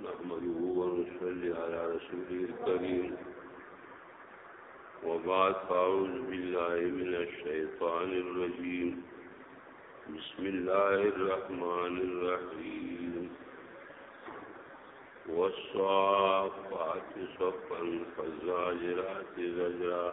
نحمده ونصلي على رسوله الكريم وبعد فأعوذ بالله من الشيطان الرجيم بسم الله الرحمن الرحيم والصافات صفا فالزاجرات زجرا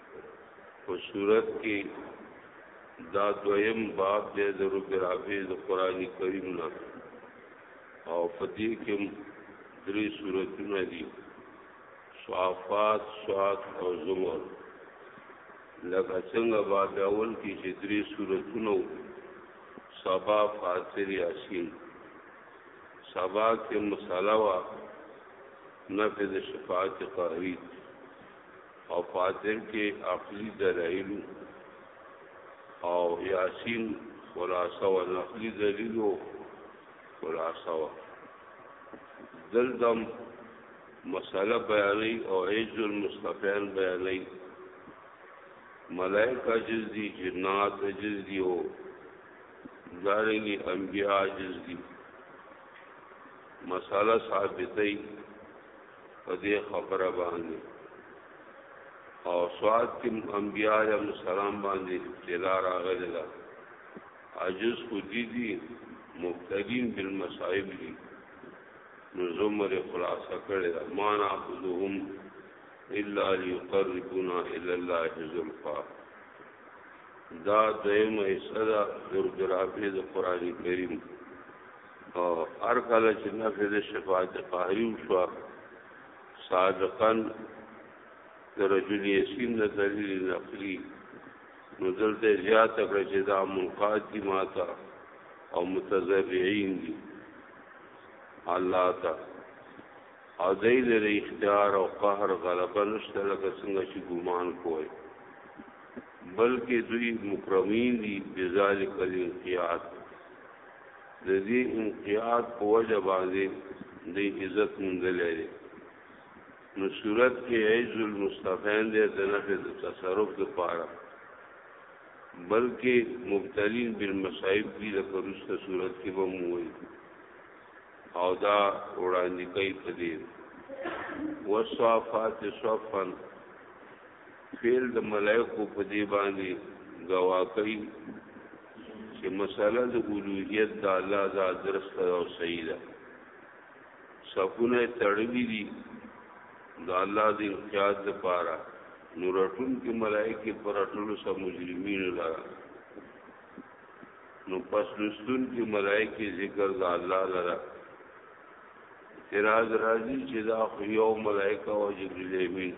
په صورت کې دا دویم باب دی د رب الحافظ قران کریم نه او په دې کې درې سورتونه دي صافات صاد او زمر لکه څنګه باب اول کې چې درې سورتونه سبا فاتر یاسین سبا کې مصالوا نفذ شفاعت قهری او په اخر کې عقلي دلایل او یاسین خلاصه و نقلي دلیل خلاصه و دلدم مسله بیانې او عز المستفین بیانې ملائکه جز دي جنات جز دي او دارنګي انبیاء جز دي مساله ثابتې په دې خبره باندې او سواد کې انبیاء یا مسلمان باندې ابتلا راغلی دا عجز خو دي دي مبتلین بالمصائب دي نو زمر خلاصه کړی دا ما نعبدهم الا ليقربونا الى الله زلفا دا دیم ایسا دا درگرابی دا قرآن کریم او هر کله چې نفي د شفاعت قهري وشو صادقا د رجل یسین د دلیل نقلی نو دلته زیات کړ چې دا منقاد دي ماته او متزرعين دي الله تا او دای لري اختیار او قهر غلبه نشته لکه څنګه چې ګومان کوی بلکې دوی مکرمین دي بذالک الانقیاد د دې انقیاد په وجه باندې د عزت مندلې دي نو صورت کې عز المستفین دې د نفع د تصرف لپاره بلکې مبتلین بالمصائب دي د پرسته صورت کې به مو وي او دا وړاندې کوي په دې وصفات صفا فعل د ملائکه په دې باندې گواکۍ چې مسله د اولوهیت د الله دا درست او صحیح ده صفونه تړوي دي د الله د امتیاز لپاره نو رټون کې ملائکه پر رټولو سره مجرمین لاره نو پس لستون کې ملائکه ذکر د الله لاره اعتراض راځي چې دا خو یو ملائکه او جبرئیل امین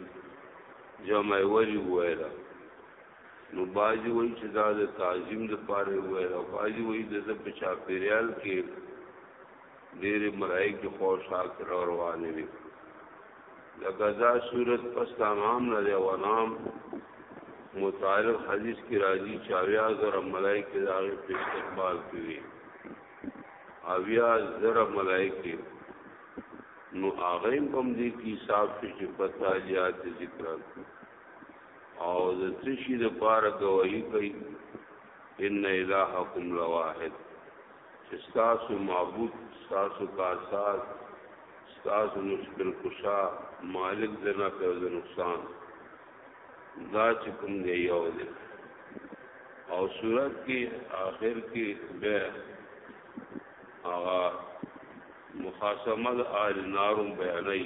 جمع ولی وایره نو بعضي وایي چې دا د تعظیم لپاره ویل او بعضي وایي د ده په چاپېریال کې ډېرې ملایکې خوش حاکر او روانې وي لکه دا صورت پس تمام نه دی ونام متعارف حدیث کی راضی چاویا زر ملائک داغه په استقبال کوي اویا زر ملائک نو هغه هم دې کی حساب شي چې پتا یاد ذکر او د تشي د پاره گواہی کوي ان الہکم لواحد چې تاسو معبود تاسو کارساز تاسو مشکل کشا مالک دنا په د نقصان دا چې کوم دی یو دی او صورت کې آخر کې به هغه مخاصمه د آل نارم بیانای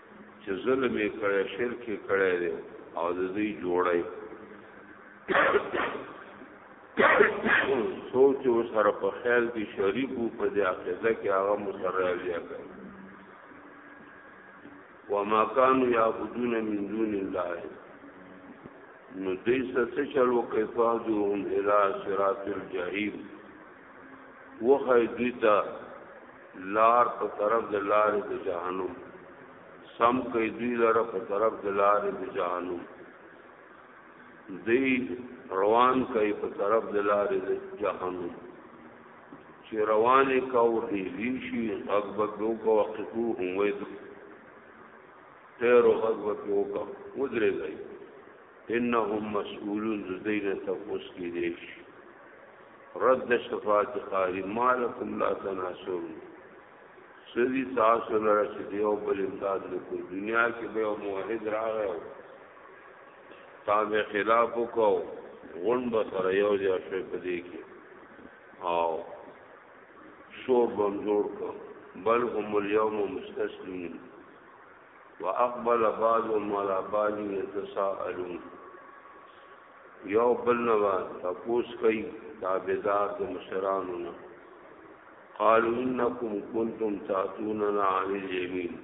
چې ظلم یې کړی شرک یې کړی دی او د دې جوړای سوچ او سره په خیال کې شریک وو په دې عقیده کې هغه مسره بیا کوي وما كانوا يعبدون من دون الله نو دې څه چلو کې فاضو هم الى صراط الجحیم وخی دوی ته لار په طرف د لارې د جهنم سم کوي دوی لره په طرف د لارې د جهنم دی روان کوي په طرف د لارې د جهنم چې روانې کاو دی شي غږ به وکړو وقفو هم وې تیرو غږ به وکړو ودرې ځای انهم مسئولون زدین تفوس کی دیش رد شفاعت قاری مالکم لا تناسون سری تاسو لره چې دیو بل امداد نکو دنیا کې به موحد راغی تابع خلاف وکاو غون به سره یو ځای شوی په دې کې او شور بم جوړ کړ بل هم اليوم مستسلمون واقبل بعضهم على بعض يتساءلون یو بل نوا تپوس کوي تابعدار د مشرانو نه قالوا انکم کنتم تاتوننا عن اليمين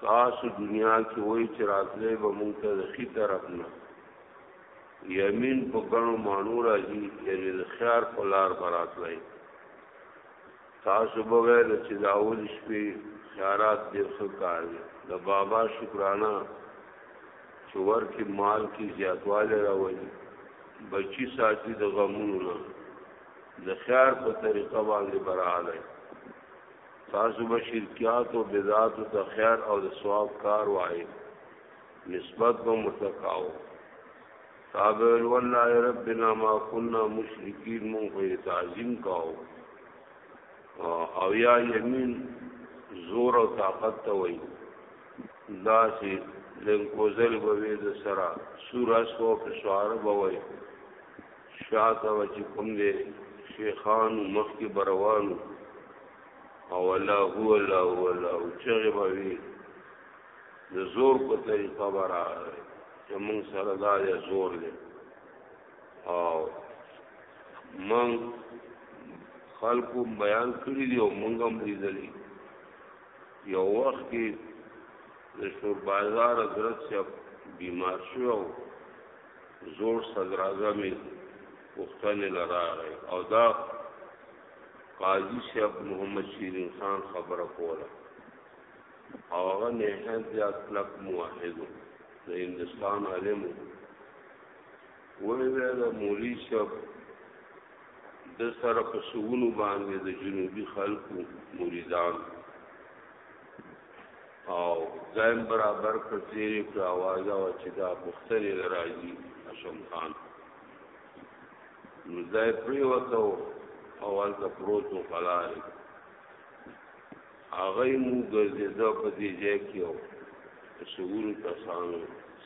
تاسو دنیا کې وای چې راتلې به مونږ ته د خي طرف نه یمین په ګڼو مانو راځي یعنی د خيار په لار براتلای تاسو به ویل چې دا اول شپې خیرات دې څه کار دی د بابا شکرانه چې ورکې مال کې زیاتوالی راولي بچی ساتي د غمونو نه د خیار په طریقه باندې براله تاسو به شرکیات او بدعات ته خیر او د ثواب کار وایي نسبت به متقاو صحابه ویل والله ربنا ما كنا مشرکین مون خو تعظیم کاو او یا یمین زور او طاقت ته وای دا سي لن کوزل بوي د سرا سورا سو په سوار بوي شاته و چې کوم دې شیخان مخ کې بروانو او الله هو الله هو الله چې بوي د زور په طریقه برابر چې موږ سره دا یې زور دی او موږ خلکو بیان کړی دی او موږ هم لیدلی یو وخت کې د شور بازار حضرت صاحب بیمار شو او زور صدر اعظم پښتنه لراغی او دا قاضی صاحب محمد شیرین خان خبره کوله او هغه نهایت زیات کلک موحد د هندستان عالم وې ویل مولوی صاحب د سره په سونو باندې د جنوبي خلکو مریدان او ځایم برابر کړ چې په आवाज او چې دا بختري راځي اشم خان نو ځای پریوتو اول د پروتو قلاري هغه یې مو ګرځېده په دې ځای کې او په سګورو کسانو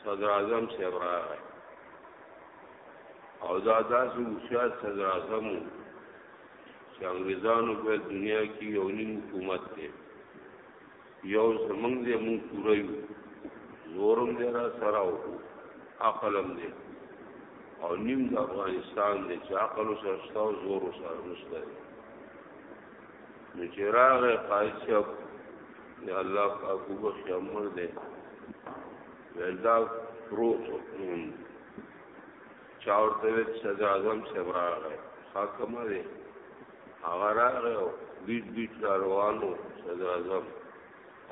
صدر اعظم صاحب راغی او دا داسې هوښیار صدر اعظم و چې انګریزانو په دنیا کې یو نیم حکومت دی یو زمونږ دی مونږ پوره یو زورم دی را سره او عقلم دی او نیم د افغانستان دی چې عقل سره شته او زور سره نشته نو چې راغې قائد صاحب یا الله پاک وبخښي عمر دې ولدا پروت چاور ته صدر اعظم صاحب راغې حاکم دې هغه راغې او بیت بیت را روانو صدر اعظم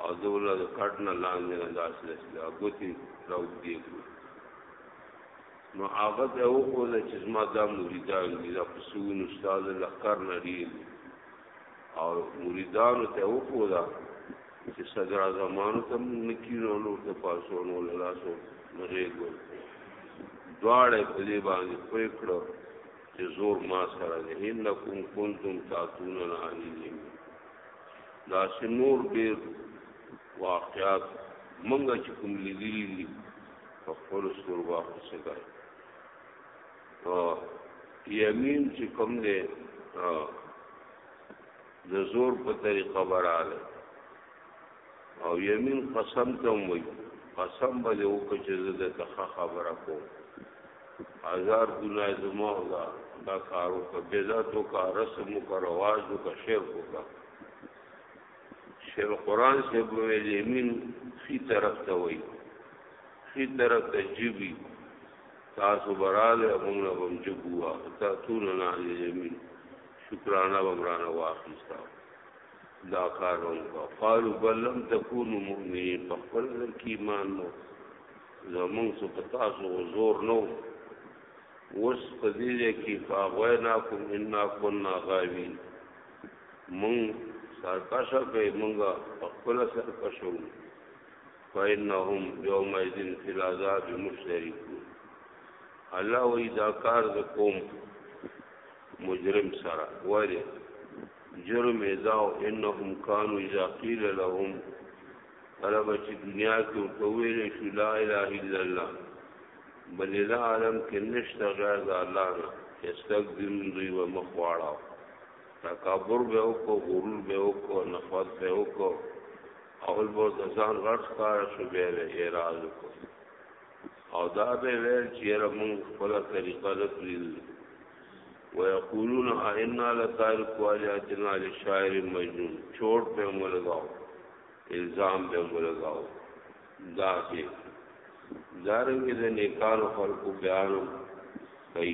او دوله کټنه لاندې نه داسې داسې هغه تی راو دې نو هغه ته یې وښوده چې زما دا مریدان دي دا په سوونو ستا د لښکر نه ډېر دي او مریدانو ته یې وښوده چې صدراعظمانو ته موږ نه کینو نور ته پاڅونو له لاسو نه غېږو دواړه یې په دې باندې پوه کړو چې زور ما سره دی انکم کنتم تاتون العلیهم داسې نور ډېر واقعات مونږ چې کوم لیدلي دي په خپل سترګو اخو څه کوي او یمین چې کوم دی د زور په طریقه براله او یمین قسم ته وایي قسم به یو کچې د تخه خبره کوم هزار ګناه زما دا دا کارو کا بذاتو کا رسم کا رواج کا شرک کا شیخ القرآن سے بویل یمین خی طرف ته وای خی طرف ته جیبی تاسو براله موږ نه بم جبو واختا تون نه یمین شکرانه بمرانه واخستا دا کارون کا قالو بل لم تکونو مؤمنین په خپل ځل کې ایمان نو زمون سو پتا سو زور نو وس په دې کې فاغوینا کوم ان كنا غاوین مونږ سرکشه کوي مونږ په خپل سرکشه وو فإنهم يومئذ في العذاب مشتركون الله وی دا کار د قوم مجرم سره وره جرم ازاو انهم كانوا اذا قيل لهم طلب چې دنیا کې وتویل شو لا اله الا الله بل لا عالم کې نشته غیر الله نه استغفر دوی و مخواړه تکبر به وکړو غرور به وکړو نفرت به وکړو اول به د ځان غټ کار شو به له اعتراض وکړو او دا به ویل چې را موږ خپل طریقه نه پریږدو ويقولون ائنا لتارك والاتنا للشاعر مجنون چوٹ به ملګاو الزام به ملګاو دا چې دارنګ د نیکانو خلقو بیانو کوي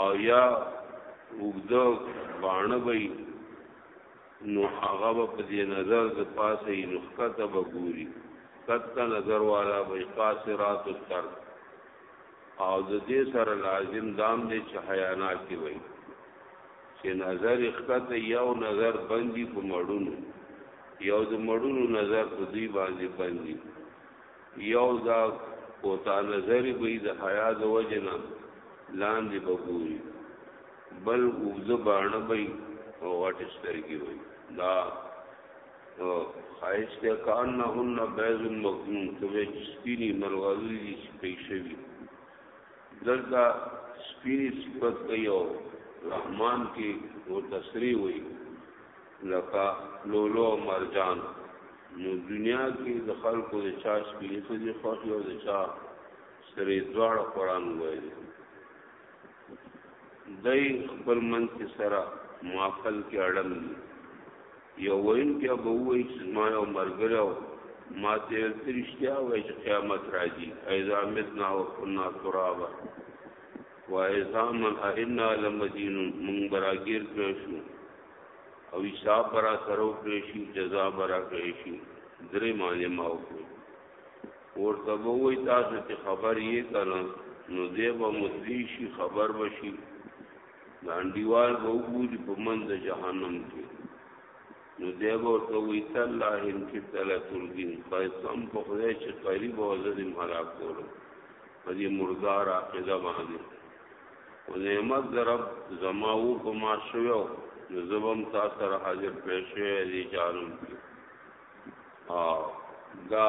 او یا وګدو باڼه وي نو هغه په دې نظر د پاسه یې نخکه ته وګوري کته نظر والا وي قاصرات التر او د دې سره لازم دام دې چې حیانا کې وي چې نظر اخته یو نظر بندي په مړونو یو د مړونو نظر په دې باندې بندي یو دا کوتا نظر به د حیا د وجنا لاندې بګوري بل اوږد باڼه به او غټ سترګي وي دا خایس ته کان نه هن بیز مخنون ته سپینی مرغاوی دي پیښوي دلته سپینی صفت کوي او رحمان کې او تصریح وي لکه لولو او مرجان نو دنیا کې د خلکو د چا شپې ته دي خوښ او د چا سره دواړه قران وایي دای خپل من کې سره معافل کې اړم دي یو وین کې به وایي چې ما یو مرګره ما ته رښتیا وایي چې قیامت راځي ایذا متنا او كنا ترابا و ایذا من ائنا لمدینون من براګیر کړو او حساب برا سره وکړي شي جزا برا کوي شي درې معنی ما وکړي ورته ووي تاسو چې خبر یې کړه نو دې به مدري شي خبر وشي لاندیوال به وګوري په من د جهنم کې نو دې به ورته وي تعالی ان کې تعالی ترګین قسم په خدای چې قریب او زدم هلاک کولو په دې مردار عقیده باندې او نعمت در رب زما و په ما شوو نو زبم تا سره حاضر پیش شوی دی جانم کی او دا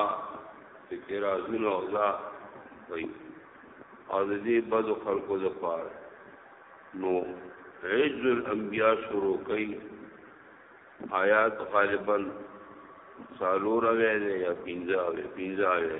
فکر ازونه او دا وي او د دې بد خلکو د پاره نو عز الانبیاء شروع کړي آیات غالبا سالور اوی دی یا پینزا اوی پینزا اوی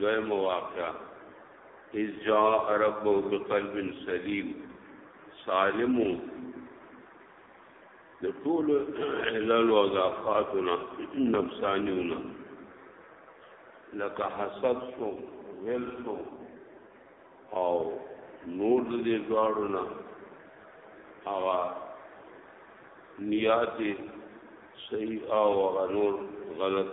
دویم واقعا اذ جاء ربه بقلب سلیم سالمو د ټول علل او ضعفاتنا نفسانیونا لکه حسد سو غل سو او نور دې دواړو نه هغه نیات صحیح او غنور غلط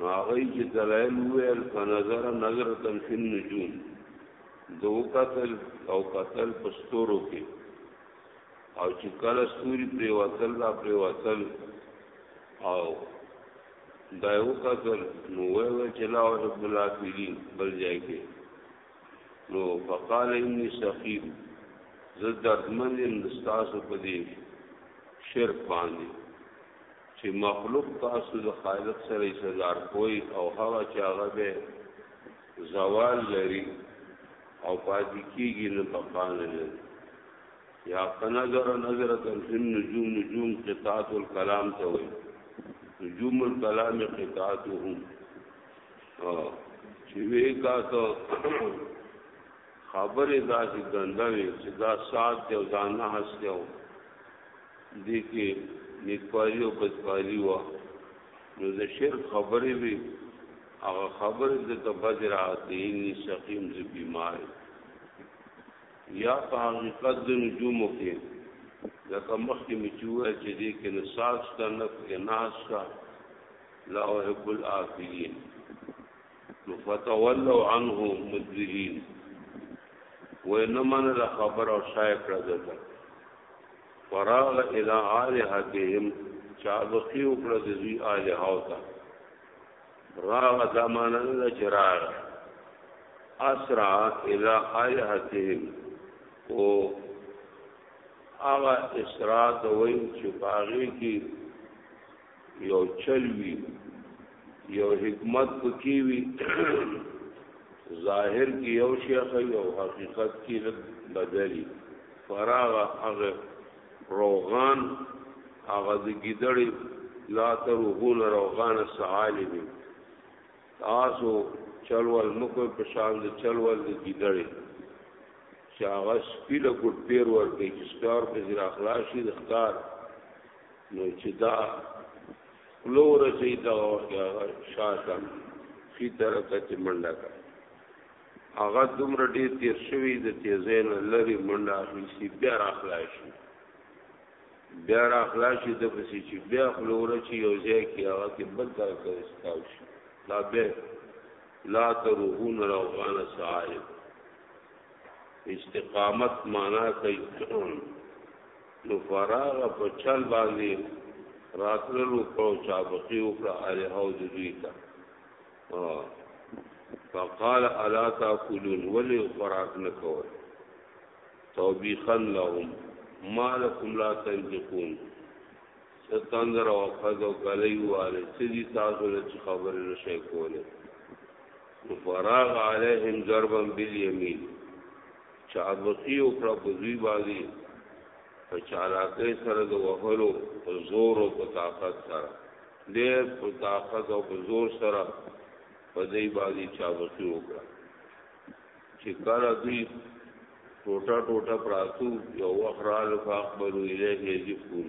نو هغه چې دلایل ویل فنظر نظرتن فی النجوم دو قتل او قتل پستورو کې او چې کله ستوري پرې وتل لا پرې وتل او دا یو قتل نو وای وای چې لا رب العالمین بل ځای کې نو فقال انی سقیم زه دردمن یم د ستاسو په دې شرک باندې چې مخلوق تاسو د خالق سره سزار کوي او هغه چې هغه به زوال لري او پاتې کیږي نه بقا نه لري یا فنظر نظر تنفن نجوم نجوم قطعات الکلام ته وي نجوم الکلام قطعاتهم چې وی کا ته خبره داسې ګنده وي چې دا سات دی او دا نه هسته دې کې نیکوالي او بدکوالي وه نو د شرک خبرې وي هغه خبرې د تبدر عادین سقیم ز بیمار یا په حقیقت د نجوم کې لکه مخکې مې چې وایي چې دې کې نه ساز شته نه پکې ناز شته لا احب العافلین فتولوا عنه مدبرين وینه من له خبر او شای کړه دته فراغ الى الهاتهم چا بقي وکړه د دوی الها او تا راغ زمانه له چراغ اسرع الى الهاتهم او هغه اسرا د وین چې باغې کې یو چل وی یو حکمت پکې وی ظاهر کې یو شیخ یو حقیقت کې بدلی فراغ هغه روغان هغه د ګیدړې لا تر وګون روغان سعالم تاسو چلول مکو په شان د چلول د ګیدړې چې هغه سپیله ګډ پیر ورته چې ستار په ځیر اخلاصي د ښکار نو چې دا لور چې دا شاته خي طرف ته منډه کا هغه دومره ډیر تیر شوی د تیزین لری منډه اخیسی بیا راخلا شي بیا راخلا شي د پسې چې بیا لور چې یو ځای کې هغه کې بل طرف ته استاو شي لا به لا تروحون روغان صاحب استقامت معنا کوي د فراغ په چل باندې راتلل وکړو چابقي وکړه الها او دوی ته فقال الا تاكلون ولي خوراک نه کوي توبيخا لهم ما لكم لا تنطقون ستندر او خذ او غلي واله سدي تاسو له خبر نشي کوله فراغ عليهم ضربا باليمين چابکي یې وکړه په دوی باندې په چالاکۍ سره د وهلو په زور او په طاقت سره ډېر په طاقت او په زور سره په دوی باندې چابکي وکړه چې کله دوی ټوټه ټوټه پراتو یو وخت راله فاقبلو الیه یجفون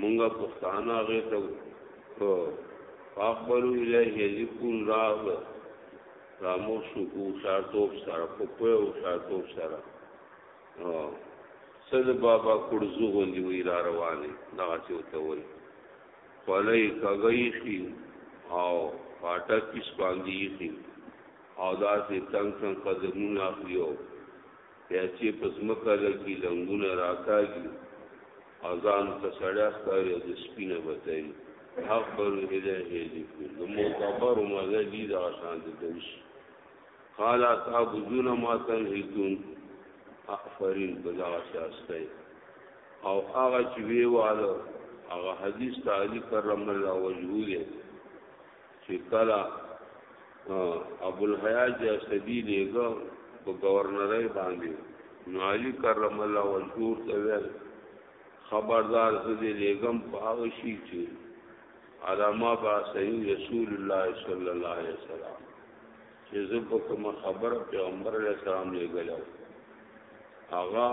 مونږه پښتانه هغه ته په فاقبلو الیه یذکون راغ راموخ شو کو شارتوب سره په په او شارتوب سره صد بابا کړزو غوندي وی را روانه دا چې وته وای خلای کګی شي او پاټه کیس باندې شي او دا چې څنګه څنګه قدمونه اخلي بیا چی په ځمکه لګی لنګونه راکاږی او ځان ته سړی ښکاری او د سپی نه بتر وي اکبر هله هلی کول د معتبر مزه دي دا شان د دوش قال تعبدون ما تنهتون افرین بلا شاسته او هغه چې ویواله هغه حدیث تعالی کرم الله وجهه چې کله ابو الحیاج اسدی لګو په گورنرۍ باندې نو علی کرم الله وجور ته ویل خبردار دې لګم پاو شي چې علامه با صحیح رسول الله صلی الله علیه وسلم چې زه په کوم خبر پیغمبر علیه السلام لګلو هغه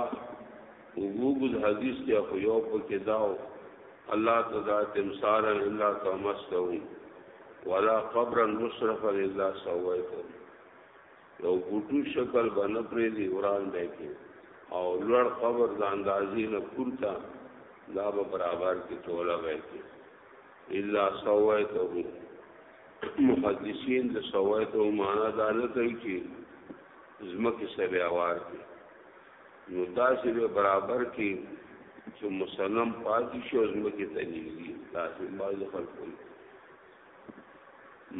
وګوګل حدیث کې خو یو په کې داو الله تدا تمثال الا تمسته ولا قبرا مصرفا الا سويته یو ګټو شکل باندې پرې دی وران دی کې او لوړ قبر د اندازې نه پورته دا به برابر کې توله وای کې الا سويته محدثین د سويته معنا دا نه کوي چې زمکه سره اوار کې نو داسې به برابر کې چې مسلم پاتې شي او زمکه ته نږدې داسې باز خلک وي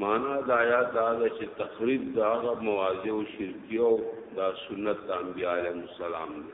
معنا د آیات دا ده چې تخریب د هغه مواضع او شرکیو دا سنت د انبیاء علیهم السلام دی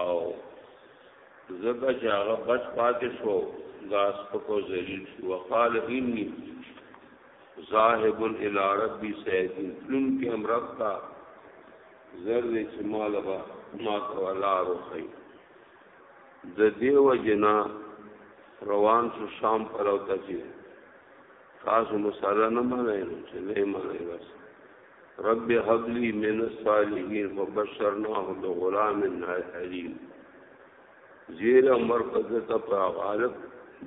او زګه چې هغه بچ پاتې شو غاس پکو ذلیل شو وقال انی ذاهب الى ربي سيدين لن کې هم رب تا زر دې چې مال با ما ته ولا روخي د دیو جنا روان شو شام پر او تجه تاسو مساله نه منئ چې نه منئ بس رب هب لي من الصالحين فبشرناه بغلام حليم زیر مرکز ته په غالب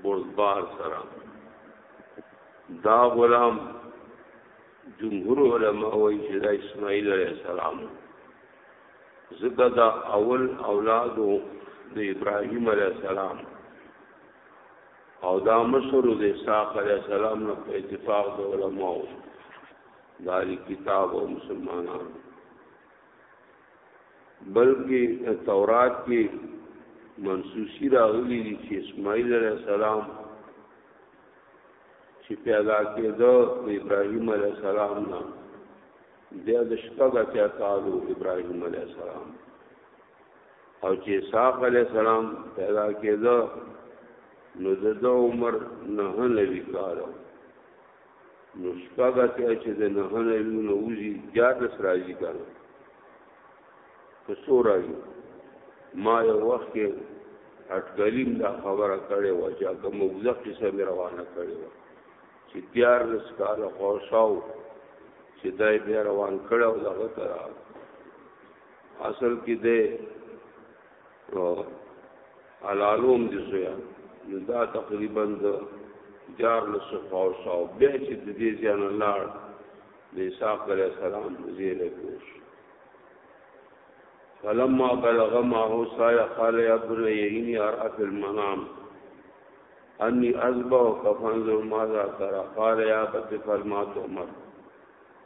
بردبار سره دا غلام جمهور علما وایي چې دا اسماعیل علیه السلام زګه دا اول اولاد د ابراهیم علیه السلام او دا مشر د اسحاق علیه السلام نه په اتفاق د علماو داری کتاب او مسلمانان بلکې تورات کې منسوسی راغلی دی چې اسماعیل علیه السلام چې پیدا کېده د ابراهیم علیه السلام نه بیا د شپږ اتیا کالو ابراهیم علیه السلام او چې اسحاق علیه السلام پیدا کېده نو د عمر نه نوي کالو نو شپږ اتیا چې د نه نه یو نه وځي دیارلس راځي که نه که څو راځي ما یو وخت کې اټکلیم دا خبره کړې وه چې هغه موزه قصه مې روانه کړې وه چې دیارلس کاله خوشاو چې دا یې بیا روان کړی او دغه ته اصل کې دی او علالوم دي سویا نو دا تقریبا د جار له صفا او شاو به چې د دې ځان الله د اسحاق علی السلام زیره کوش فلما بلغ ما هو سایا قال يا بني اني ارى في المنام اني اذبح فانظر ماذا ترى قال يا ابت فالما تؤمر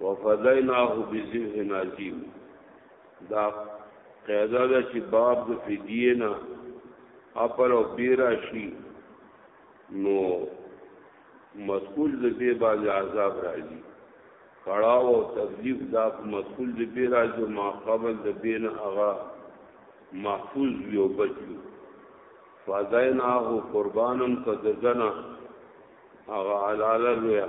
وفدیناه بذبح عظیم دا قاعده ده چې باب د فدیه نه اپر او بیرا شي نو مسئول د به باز عذاب راځي کړهو او تکلیف دا مسئول د به راځي ما قبل د بین اغا محفوظ وي او بچي فدیناه قربانن کذنا اغا علاله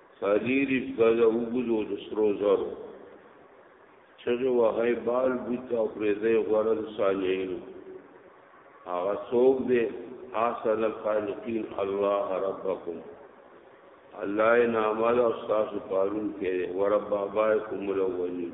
څلیریشت ګزه اوږد و، د سرو زرو چغې وهی، بال بوته او پرېزه یې غوره د صانعین و. هغه څوک دی احسن الخالقین الله ربکم الله یې نامه ده او ستاسو پالونکی دی ورب آبائکم الاولین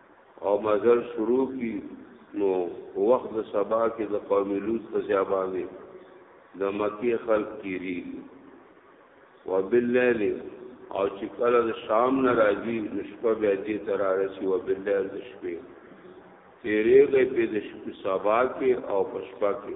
او مزل شروع کی نو وخت د سبا کې د قوم لوط په ځابانه د مکی خلق کیری وباللیل او چې کله د شام نه راځي نشپه بیا دې تر راشي وباللیل د شپې تیرې گئی په د شپې سبا کې او پښپا کې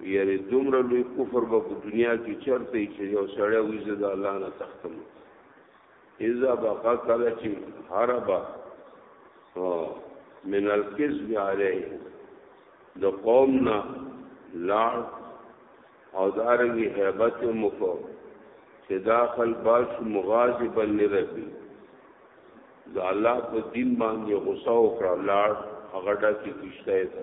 یعنی دومره لوی کفر به په دنیا کې چرته چې یو سړی وي زه د الله نه تختم اذا بقا کله چې هربا من الكذب علیه د قوم نه لاړ او دارنګي hebat مکو چې داخل باش مغاظبا لربي د الله په دین باندې غصه او کړه لاړ هغه ډکه کیشته ده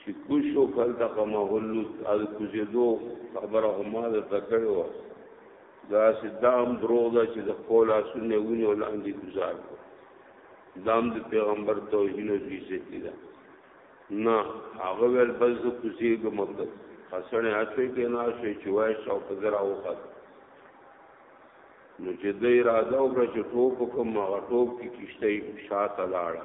چې کوشو کلته قمهلو از کوزیدو خبره هم ده تکړه و دا صدام درو دا چې د قول اسونه ونی ولاندې گزار کو دام د پیغمبر توهین او عزت ده نه هغه ول بس کوزیګه مطلب حسنه هڅه کې نه شي چې وای شو په زرا وخت نو چې د اراده او چې ټوپ کوم هغه ټوپ کې کیشته شاته لاړه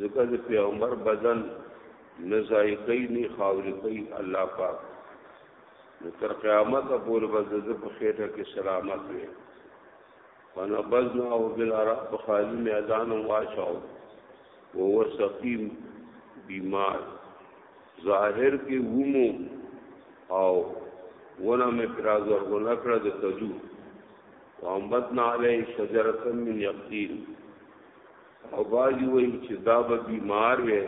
ځکه د پیغمبر بدن نه ذایقه نه خاورې کوي الله پاک نو تر قیامت پورې به د په خېټه کې سلامت وي فنبذنا او بالارا په خالی میدان واچاو او هو سقیم بیمار ظاهر کې ومو او ونه مې پراز ورغونه کړه د کجو وامبتنا علی شجرة من یقطین او باجی وای چې دا به بیمار وي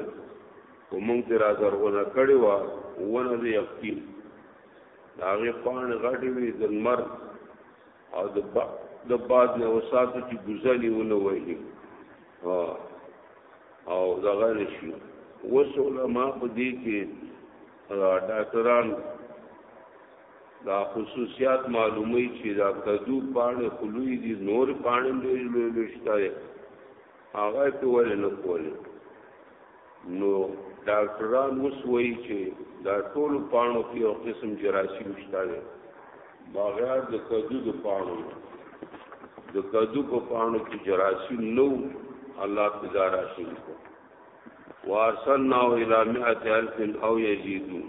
او مونږ ته را زرغونه کړي وا ونه دې یقین داغه پان غټي وي دنمر او د با د باد نه وساتو چې ګزالي ونه وایي ها او دغه نشي وسوله ما په دې کې ډاکټران دا خصوصیات معلومی چې دا کدو پاڼې خلوی دي نور پاڼې ډېر لوی لوی شته هغه په ول نه کولې نو ډاکټران اوس وایي چې دا ټول پاڼو کې یو قسم جراثیم شته دی باغیار د کدو د پاڼو د کدو په پاڼو کې جراثیم نو الله تجارا شي کو وارسلنا الى مئات الف او يزيدون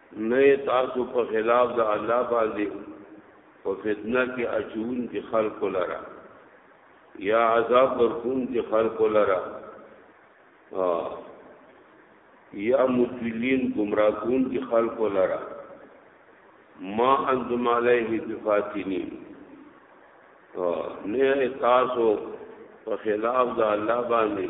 نه تاسو په خلاف د الله باندې په فتنه کې اچون کې خلق لرا یا عذاب ورکون کې خلق لرا یا متولین گمراه کون کې خلق لرا ما انتم علیه بفاتنین نه تاسو په خلاف د الله باندې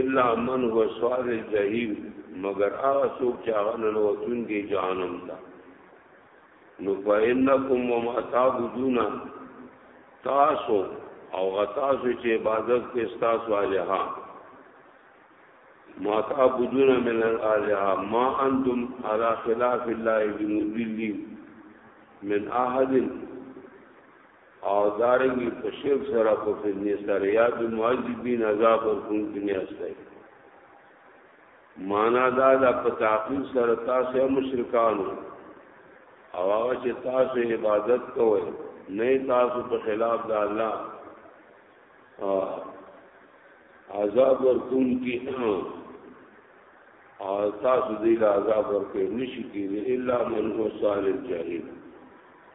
الا من هو سوال الجحیم مگر هغه څوک چې هغه نن وتون کې جهنم ته نو فإنکم وما تعبدون تاسو او غتاسو چې عبادت کې تاسو الها ما تعبدون من الالهه ما انتم على خلاف الله بمضلين من احد او دارنګي په شرک سره په فتنه سره یا د معذبین عذاب ورکون کې نه استای معنا دا د په تعقیب سره تاسو مشرکانو او هغه چې تاسو عبادت کوئ نه تاسو په خلاف د الله عذاب ورکون کې او تاسو دې له عذاب ورکې نشي کېږي الا من هو صالح جاهل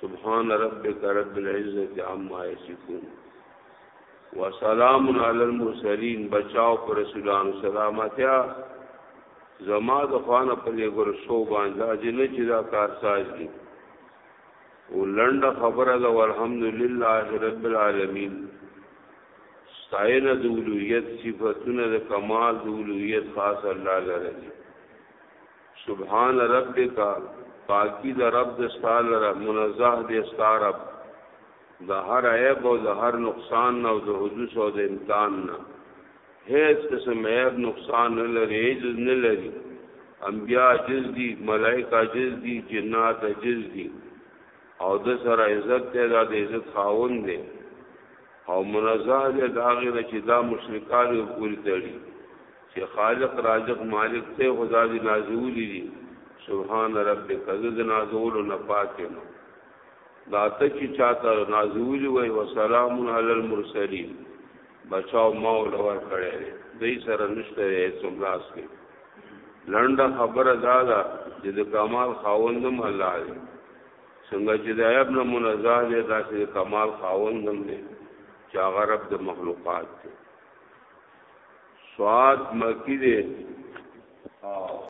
سبحان ربك رب العزة عما يصفون وسلام علی المرسلین بچاو پر رسولان سلامتیا زما د خوان په لګور شو باندې جن چې دا کار ساز دي او لند خبره ده والحمدلله رب العالمین ستاینه د اولویت صفاتونه د کمال د اولویت خاص الله لره سبحان ربک پاکی د رب د ستالر منزه د ستارب د هر عیب او د هر نقصان او د حدوث او د امکان نه هیڅ قسم عیب نقصان نه لري عجز نه لري انبیا عجز دي ملائکه عجز دي جنات عجز دي او د سره عزت ته د عزت خاون دي او منزه دي دا غیر چې دا مشرکان پوری تړي چې خالق رازق مالک ته خدا دې نازولې دي سبحان ربک زه د نازولو نه پاک یم دا ته چې چاته نازولې وای و سلام علی المرسلین بچاو مول ور کړی دی سره نشته یې سملاس کې لنډه خبره دا ده چې د کمال خاوندم الله دی څنګه چې د عیب نه منزه دی داسې کمال خاوندم دی چې هغه رب د مخلوقات دی سواد مکی دی